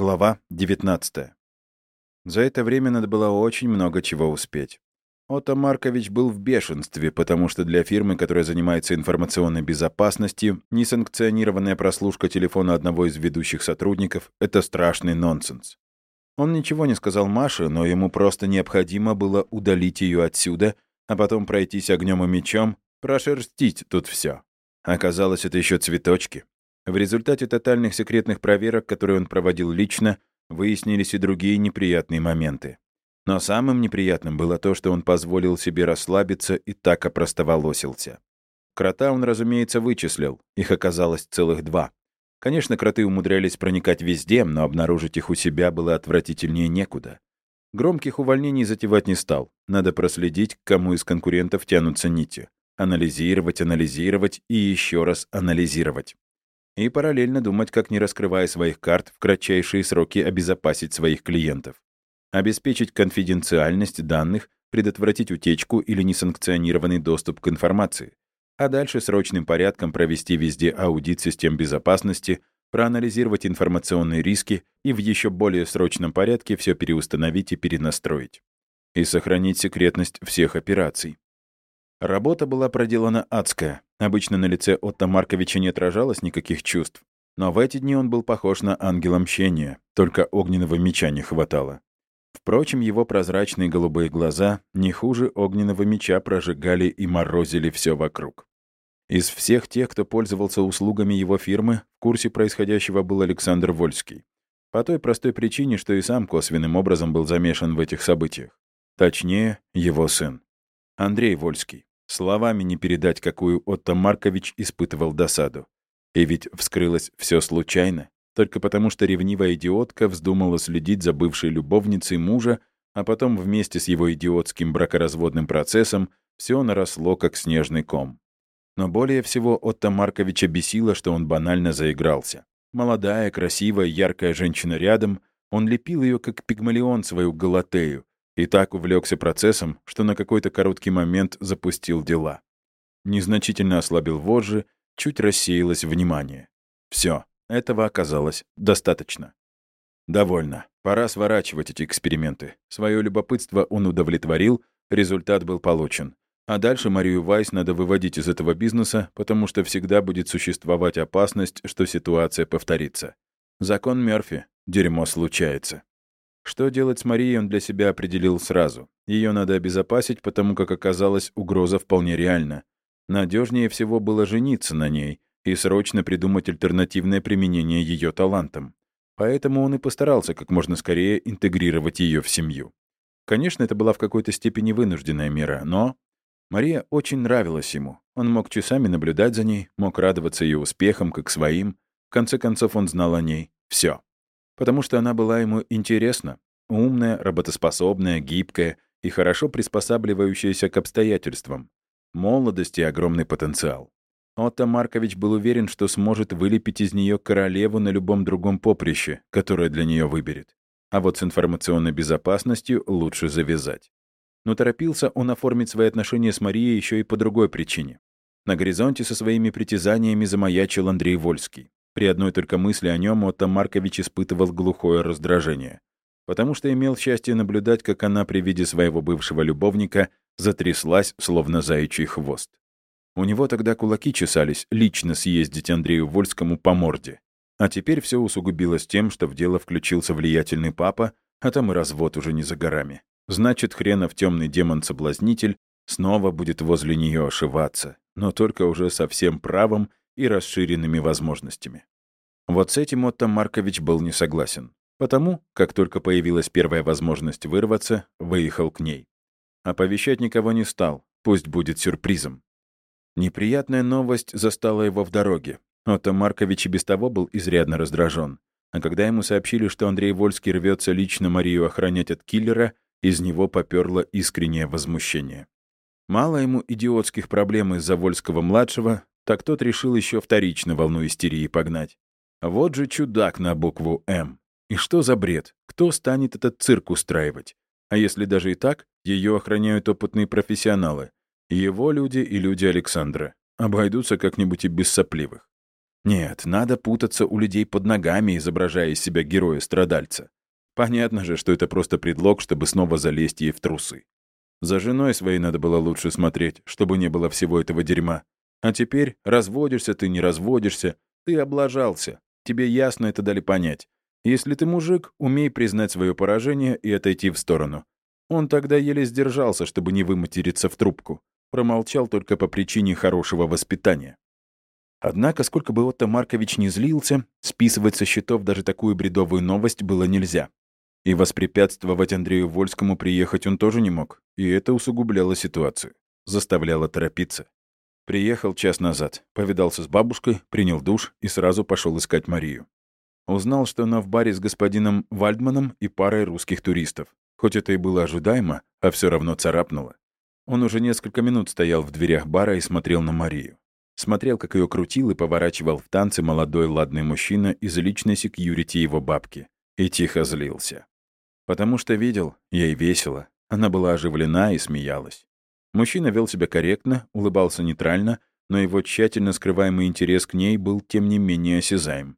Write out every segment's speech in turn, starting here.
Глава 19. За это время надо было очень много чего успеть. Отто Маркович был в бешенстве, потому что для фирмы, которая занимается информационной безопасностью, несанкционированная прослушка телефона одного из ведущих сотрудников — это страшный нонсенс. Он ничего не сказал Маше, но ему просто необходимо было удалить ее отсюда, а потом пройтись огнем и мечом, прошерстить тут все. Оказалось, это еще цветочки. В результате тотальных секретных проверок, которые он проводил лично, выяснились и другие неприятные моменты. Но самым неприятным было то, что он позволил себе расслабиться и так опростоволосился. Крота он, разумеется, вычислил. Их оказалось целых два. Конечно, кроты умудрялись проникать везде, но обнаружить их у себя было отвратительнее некуда. Громких увольнений затевать не стал. Надо проследить, к кому из конкурентов тянутся нити. Анализировать, анализировать и еще раз анализировать и параллельно думать, как не раскрывая своих карт, в кратчайшие сроки обезопасить своих клиентов. Обеспечить конфиденциальность данных, предотвратить утечку или несанкционированный доступ к информации. А дальше срочным порядком провести везде аудит систем безопасности, проанализировать информационные риски и в еще более срочном порядке все переустановить и перенастроить. И сохранить секретность всех операций. Работа была проделана адская. Обычно на лице Отто Марковича не отражалось никаких чувств. Но в эти дни он был похож на ангела мщения, только огненного меча не хватало. Впрочем, его прозрачные голубые глаза не хуже огненного меча прожигали и морозили все вокруг. Из всех тех, кто пользовался услугами его фирмы, в курсе происходящего был Александр Вольский. По той простой причине, что и сам косвенным образом был замешан в этих событиях. Точнее, его сын. Андрей Вольский. Словами не передать, какую Отто Маркович испытывал досаду. И ведь вскрылось все случайно, только потому что ревнивая идиотка вздумала следить за бывшей любовницей мужа, а потом вместе с его идиотским бракоразводным процессом все наросло, как снежный ком. Но более всего Отто Марковича бесило, что он банально заигрался. Молодая, красивая, яркая женщина рядом, он лепил ее как пигмалион свою галатею, и так увлекся процессом, что на какой-то короткий момент запустил дела. Незначительно ослабил вожжи, чуть рассеялось внимание. Все, этого оказалось достаточно. Довольно. Пора сворачивать эти эксперименты. Свое любопытство он удовлетворил, результат был получен. А дальше Марию Вайс надо выводить из этого бизнеса, потому что всегда будет существовать опасность, что ситуация повторится. Закон Мёрфи. Дерьмо случается. Что делать с Марией он для себя определил сразу. Ее надо обезопасить, потому как оказалось, угроза вполне реальна. Надежнее всего было жениться на ней и срочно придумать альтернативное применение ее талантам. Поэтому он и постарался как можно скорее интегрировать ее в семью. Конечно, это была в какой-то степени вынужденная мера, но... Мария очень нравилась ему. Он мог часами наблюдать за ней, мог радоваться ее успехам, как своим. В конце концов, он знал о ней все потому что она была ему интересна, умная, работоспособная, гибкая и хорошо приспосабливающаяся к обстоятельствам. Молодость и огромный потенциал. Отто Маркович был уверен, что сможет вылепить из нее королеву на любом другом поприще, которое для нее выберет. А вот с информационной безопасностью лучше завязать. Но торопился он оформить свои отношения с Марией еще и по другой причине. На горизонте со своими притязаниями замаячил Андрей Вольский. При одной только мысли о нем Отто Маркович испытывал глухое раздражение, потому что имел счастье наблюдать, как она при виде своего бывшего любовника затряслась, словно заячий хвост. У него тогда кулаки чесались лично съездить Андрею Вольскому по морде. А теперь все усугубилось тем, что в дело включился влиятельный папа, а там и развод уже не за горами. Значит, хренов темный демон-соблазнитель снова будет возле нее ошиваться, но только уже со всем правом и расширенными возможностями. Вот с этим Отто Маркович был не согласен. Потому, как только появилась первая возможность вырваться, выехал к ней. Оповещать никого не стал, пусть будет сюрпризом. Неприятная новость застала его в дороге. Отто Маркович и без того был изрядно раздражен. А когда ему сообщили, что Андрей Вольский рвется лично Марию охранять от киллера, из него поперло искреннее возмущение. Мало ему идиотских проблем из-за Вольского-младшего, так тот решил еще вторично волну истерии погнать. Вот же чудак на букву «М». И что за бред? Кто станет этот цирк устраивать? А если даже и так, ее охраняют опытные профессионалы. Его люди и люди Александра. Обойдутся как-нибудь и без сопливых. Нет, надо путаться у людей под ногами, изображая из себя героя-страдальца. Понятно же, что это просто предлог, чтобы снова залезть ей в трусы. За женой своей надо было лучше смотреть, чтобы не было всего этого дерьма. А теперь разводишься ты, не разводишься, ты облажался. Тебе ясно это дали понять. Если ты мужик, умей признать свое поражение и отойти в сторону. Он тогда еле сдержался, чтобы не выматериться в трубку. Промолчал только по причине хорошего воспитания. Однако, сколько бы Отто Маркович не злился, списывать со счетов даже такую бредовую новость было нельзя. И воспрепятствовать Андрею Вольскому приехать он тоже не мог, и это усугубляло ситуацию, заставляло торопиться. Приехал час назад, повидался с бабушкой, принял душ и сразу пошел искать Марию. Узнал, что она в баре с господином Вальдманом и парой русских туристов. Хоть это и было ожидаемо, а все равно царапнуло. Он уже несколько минут стоял в дверях бара и смотрел на Марию. Смотрел, как ее крутил и поворачивал в танце молодой ладный мужчина из личной секьюрити его бабки. И тихо злился. Потому что видел, ей весело. Она была оживлена и смеялась. Мужчина вел себя корректно, улыбался нейтрально, но его тщательно скрываемый интерес к ней был тем не менее осязаем.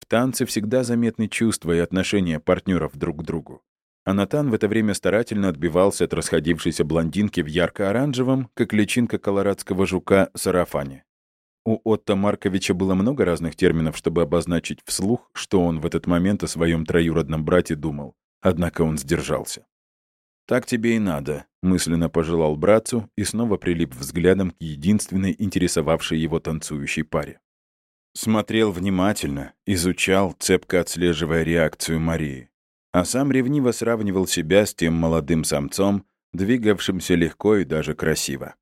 В танце всегда заметны чувства и отношения партнеров друг к другу. А Натан в это время старательно отбивался от расходившейся блондинки в ярко-оранжевом, как личинка колорадского жука, сарафане. У Отто Марковича было много разных терминов, чтобы обозначить вслух, что он в этот момент о своем троюродном брате думал. Однако он сдержался. «Так тебе и надо», — мысленно пожелал братцу и снова прилип взглядом к единственной интересовавшей его танцующей паре. Смотрел внимательно, изучал, цепко отслеживая реакцию Марии. А сам ревниво сравнивал себя с тем молодым самцом, двигавшимся легко и даже красиво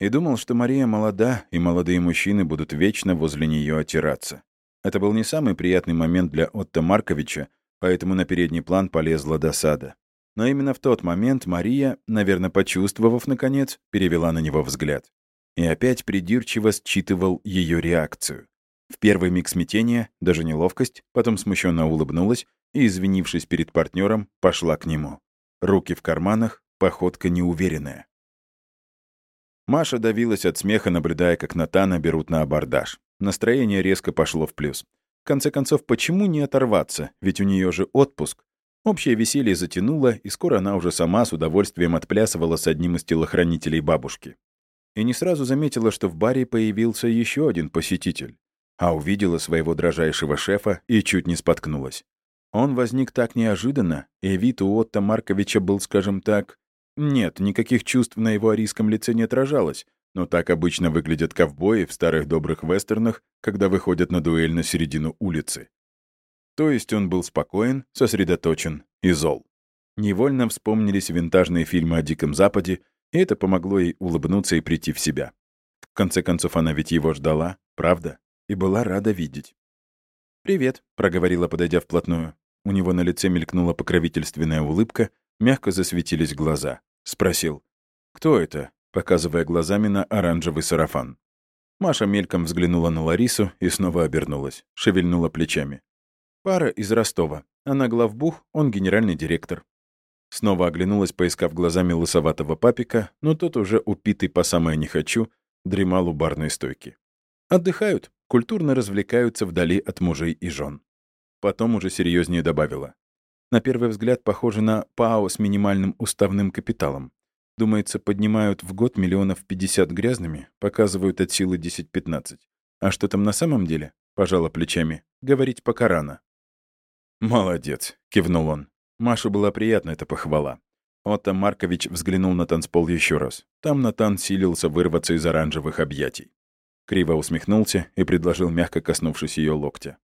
и думал, что Мария молода, и молодые мужчины будут вечно возле нее отираться. Это был не самый приятный момент для Отто Марковича, поэтому на передний план полезла досада. Но именно в тот момент Мария, наверное, почувствовав, наконец, перевела на него взгляд. И опять придирчиво считывал ее реакцию. В первый миг смятения, даже неловкость, потом смущенно улыбнулась и, извинившись перед партнером, пошла к нему. Руки в карманах, походка неуверенная. Маша давилась от смеха, наблюдая, как Натана берут на абордаж. Настроение резко пошло в плюс. В конце концов, почему не оторваться? Ведь у нее же отпуск. Общее веселье затянуло, и скоро она уже сама с удовольствием отплясывала с одним из телохранителей бабушки. И не сразу заметила, что в баре появился еще один посетитель. А увидела своего дрожайшего шефа и чуть не споткнулась. Он возник так неожиданно, и вид у Отто Марковича был, скажем так, нет, никаких чувств на его арийском лице не отражалось, но так обычно выглядят ковбои в старых добрых вестернах, когда выходят на дуэль на середину улицы. То есть он был спокоен, сосредоточен и зол. Невольно вспомнились винтажные фильмы о Диком Западе, и это помогло ей улыбнуться и прийти в себя. В конце концов, она ведь его ждала, правда? И была рада видеть. «Привет», — проговорила, подойдя вплотную. У него на лице мелькнула покровительственная улыбка, мягко засветились глаза. Спросил. «Кто это?» показывая глазами на оранжевый сарафан. Маша мельком взглянула на Ларису и снова обернулась, шевельнула плечами. «Пара из Ростова. Она главбух, он генеральный директор». Снова оглянулась, поискав глазами лысоватого папика, но тот уже упитый по самое не хочу, дремал у барной стойки. «Отдыхают, культурно развлекаются вдали от мужей и жен». Потом уже серьезнее добавила. На первый взгляд похоже на ПАО с минимальным уставным капиталом. Думается, поднимают в год миллионов 50 грязными, показывают от силы 10-15. А что там на самом деле? Пожала плечами. Говорить пока рано. «Молодец», — кивнул он. Машу была приятна эта похвала. Отто Маркович взглянул на танцпол еще раз. Там Натан силился вырваться из оранжевых объятий. Криво усмехнулся и предложил, мягко коснувшись ее локтя.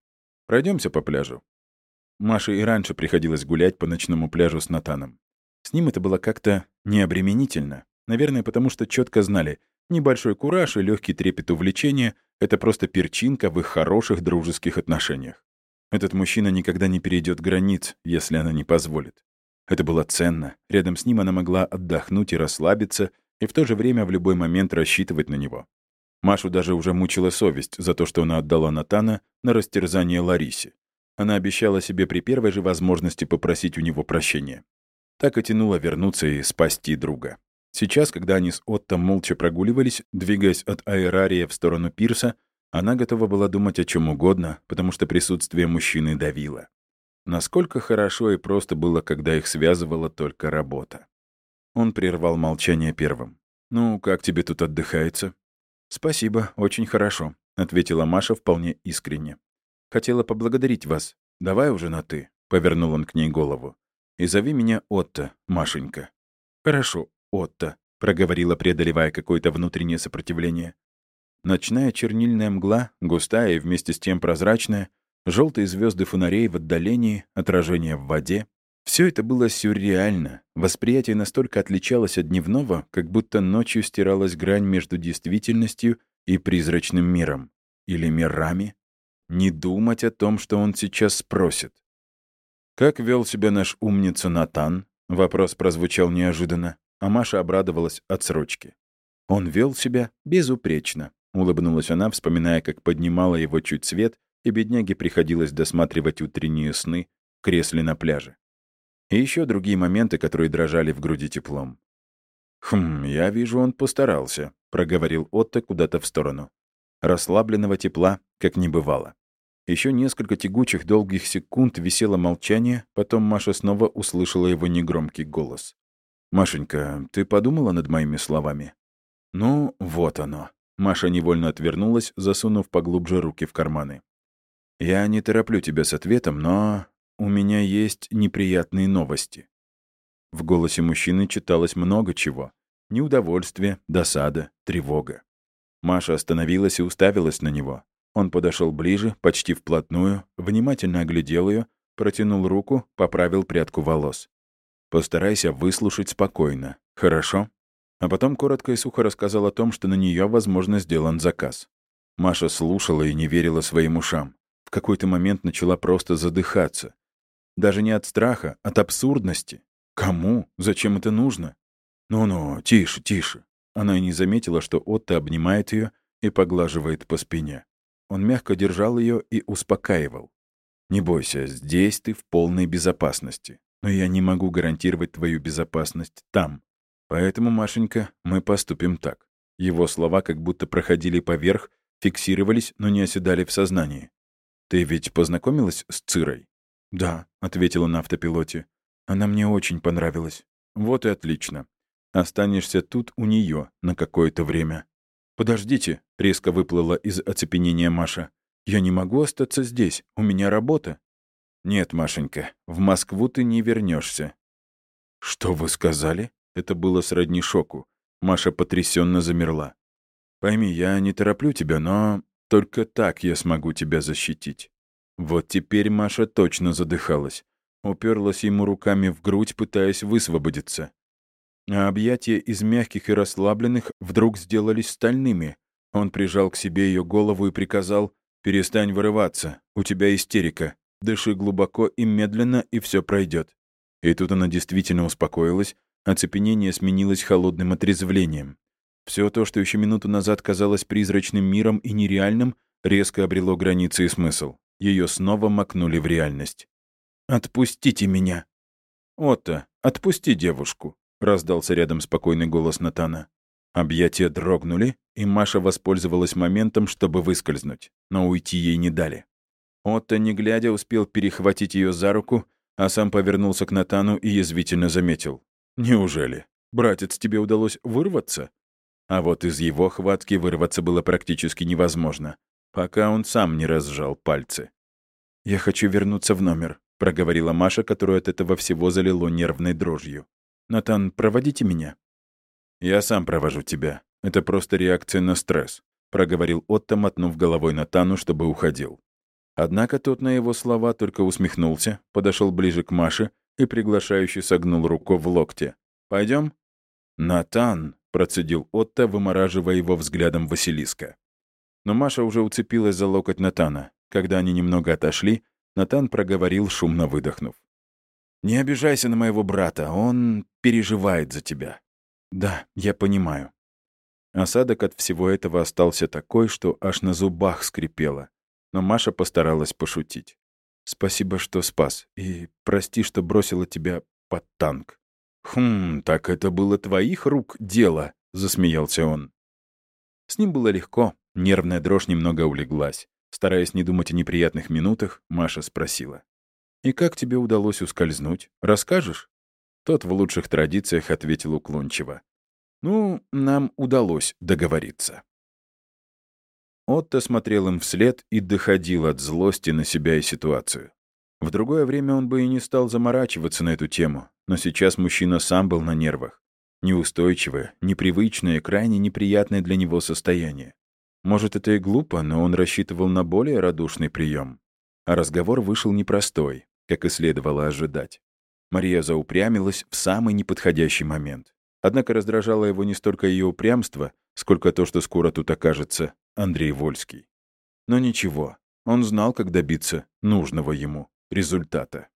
Пройдемся по пляжу. Маше и раньше приходилось гулять по ночному пляжу с Натаном. С ним это было как-то необременительно. Наверное, потому что четко знали, небольшой кураж и легкий трепет увлечения — это просто перчинка в их хороших дружеских отношениях. Этот мужчина никогда не перейдет границ, если она не позволит. Это было ценно. Рядом с ним она могла отдохнуть и расслабиться, и в то же время в любой момент рассчитывать на него. Машу даже уже мучила совесть за то, что она отдала Натана на растерзание Ларисе. Она обещала себе при первой же возможности попросить у него прощения. Так и тянула вернуться и спасти друга. Сейчас, когда они с Отто молча прогуливались, двигаясь от аэрария в сторону пирса, Она готова была думать о чем угодно, потому что присутствие мужчины давило. Насколько хорошо и просто было, когда их связывала только работа. Он прервал молчание первым. «Ну, как тебе тут отдыхается?» «Спасибо, очень хорошо», — ответила Маша вполне искренне. «Хотела поблагодарить вас. Давай уже на «ты», — повернул он к ней голову. «И зови меня Отто, Машенька». «Хорошо, Отто», — проговорила, преодолевая какое-то внутреннее сопротивление. Ночная чернильная мгла, густая и вместе с тем прозрачная, желтые звезды фонарей в отдалении, отражение в воде. Все это было сюрреально. Восприятие настолько отличалось от дневного, как будто ночью стиралась грань между действительностью и призрачным миром. Или мирами. Не думать о том, что он сейчас спросит. «Как вел себя наш умница Натан?» Вопрос прозвучал неожиданно, а Маша обрадовалась отсрочке. Он вел себя безупречно. Улыбнулась она, вспоминая, как поднимала его чуть свет и бедняге приходилось досматривать утренние сны в кресле на пляже. И еще другие моменты, которые дрожали в груди теплом. «Хм, я вижу, он постарался», — проговорил Отто куда-то в сторону. Расслабленного тепла, как не бывало. Еще несколько тягучих долгих секунд висело молчание, потом Маша снова услышала его негромкий голос. «Машенька, ты подумала над моими словами?» «Ну, вот оно». Маша невольно отвернулась, засунув поглубже руки в карманы. Я не тороплю тебя с ответом, но у меня есть неприятные новости». В голосе мужчины читалось много чего. Неудовольствие, досада, тревога. Маша остановилась и уставилась на него. Он подошел ближе, почти вплотную, внимательно оглядел ее, протянул руку, поправил прядку волос. «Постарайся выслушать спокойно, хорошо?» А потом коротко и сухо рассказал о том, что на нее, возможно, сделан заказ. Маша слушала и не верила своим ушам какой-то момент начала просто задыхаться. Даже не от страха, от абсурдности. Кому? Зачем это нужно? Ну-ну, тише, тише. Она и не заметила, что Отто обнимает ее и поглаживает по спине. Он мягко держал ее и успокаивал. «Не бойся, здесь ты в полной безопасности. Но я не могу гарантировать твою безопасность там. Поэтому, Машенька, мы поступим так». Его слова как будто проходили поверх, фиксировались, но не оседали в сознании. «Ты ведь познакомилась с Цирой?» «Да», — ответила на автопилоте. «Она мне очень понравилась». «Вот и отлично. Останешься тут у нее на какое-то время». «Подождите», — резко выплыла из оцепенения Маша. «Я не могу остаться здесь. У меня работа». «Нет, Машенька, в Москву ты не вернешься. «Что вы сказали?» Это было сродни шоку. Маша потрясенно замерла. «Пойми, я не тороплю тебя, но только так я смогу тебя защитить». Вот теперь Маша точно задыхалась. Уперлась ему руками в грудь, пытаясь высвободиться. А объятия из мягких и расслабленных вдруг сделались стальными. Он прижал к себе ее голову и приказал «Перестань вырываться, у тебя истерика. Дыши глубоко и медленно, и все пройдет». И тут она действительно успокоилась, оцепенение сменилось холодным отрезвлением. Все то, что еще минуту назад казалось призрачным миром и нереальным, резко обрело границы и смысл. Ее снова макнули в реальность. «Отпустите меня!» «Отто, отпусти девушку!» — раздался рядом спокойный голос Натана. Объятия дрогнули, и Маша воспользовалась моментом, чтобы выскользнуть, но уйти ей не дали. Отто, не глядя, успел перехватить ее за руку, а сам повернулся к Натану и язвительно заметил. «Неужели? Братец, тебе удалось вырваться?» А вот из его хватки вырваться было практически невозможно, пока он сам не разжал пальцы. «Я хочу вернуться в номер», — проговорила Маша, которую от этого всего залило нервной дрожью. «Натан, проводите меня». «Я сам провожу тебя. Это просто реакция на стресс», — проговорил Отто, мотнув головой Натану, чтобы уходил. Однако тот на его слова только усмехнулся, подошел ближе к Маше и приглашающе согнул руку в локте. Пойдем? «Натан», процедил Отто, вымораживая его взглядом Василиска. Но Маша уже уцепилась за локоть Натана. Когда они немного отошли, Натан проговорил, шумно выдохнув. «Не обижайся на моего брата, он переживает за тебя». «Да, я понимаю». Осадок от всего этого остался такой, что аж на зубах скрипело. Но Маша постаралась пошутить. «Спасибо, что спас, и прости, что бросила тебя под танк». «Хм, так это было твоих рук дело», — засмеялся он. С ним было легко. Нервная дрожь немного улеглась. Стараясь не думать о неприятных минутах, Маша спросила. «И как тебе удалось ускользнуть? Расскажешь?» Тот в лучших традициях ответил уклончиво. «Ну, нам удалось договориться». Отто смотрел им вслед и доходил от злости на себя и ситуацию. В другое время он бы и не стал заморачиваться на эту тему, но сейчас мужчина сам был на нервах. Неустойчивое, непривычное, крайне неприятное для него состояние. Может, это и глупо, но он рассчитывал на более радушный прием. А разговор вышел непростой, как и следовало ожидать. Мария заупрямилась в самый неподходящий момент. Однако раздражало его не столько ее упрямство, сколько то, что скоро тут окажется Андрей Вольский. Но ничего, он знал, как добиться нужного ему результата.